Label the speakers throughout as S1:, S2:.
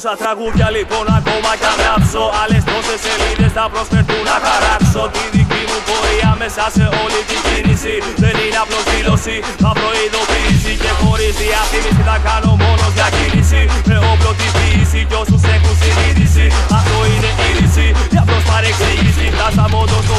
S1: Πόσα τραγούδια λοιπόν ακόμα κι αν γράψω. Άλλες τόσες σελίδες θα προσφερθούν να χαράξω. Τη δική μου πορεία μέσα σε όλη την κίνηση. Δεν είναι απλώς δήλωση, θα προειδοποίηση Και χωρίς διαφήμιση θα κάνω μόνο διακίνηση. Με όπλο τη ποιήση κι όσους έχουν συνείδηση. Αυτό είναι είδηση, μια προς παρεξήγηση. Θα σταματώ στο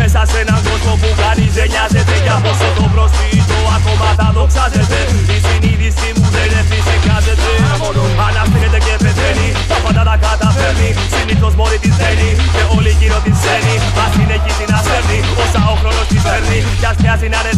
S1: Μέσα σε έναν κόσμο που κάνει δεν νοιάζεται Κι όσο το προσκύτω ακόμα θα δοξάζεται Η συνείδησή μου δεν εφησυχάζεται Αναστήρεται και πεθαίνει, τα πάντα τα καταφέρνει. Συνήθως μόλι της θέλει και όλη γύρω της σένει. Ας συνεχίσει να σέρνει όσα ο χρόνος της φέρνει. Κι ας πιάσει να είναι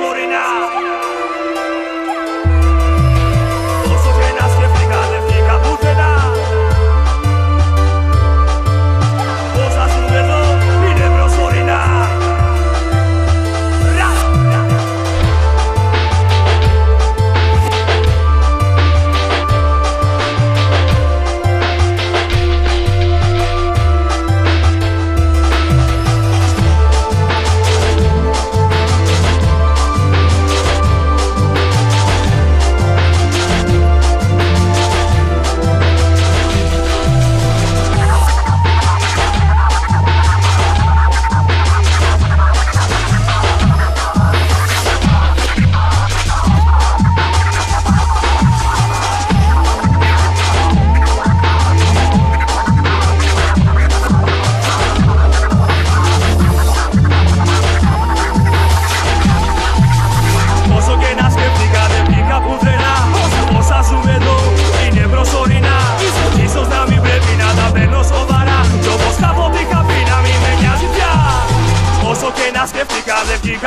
S1: Morena.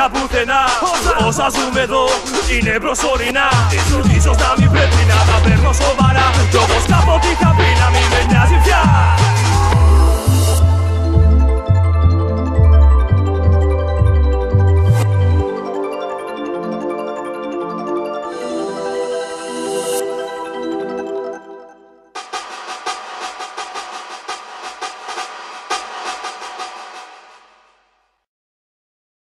S1: Kaputena Osasunbe do Inebro zorina. Izo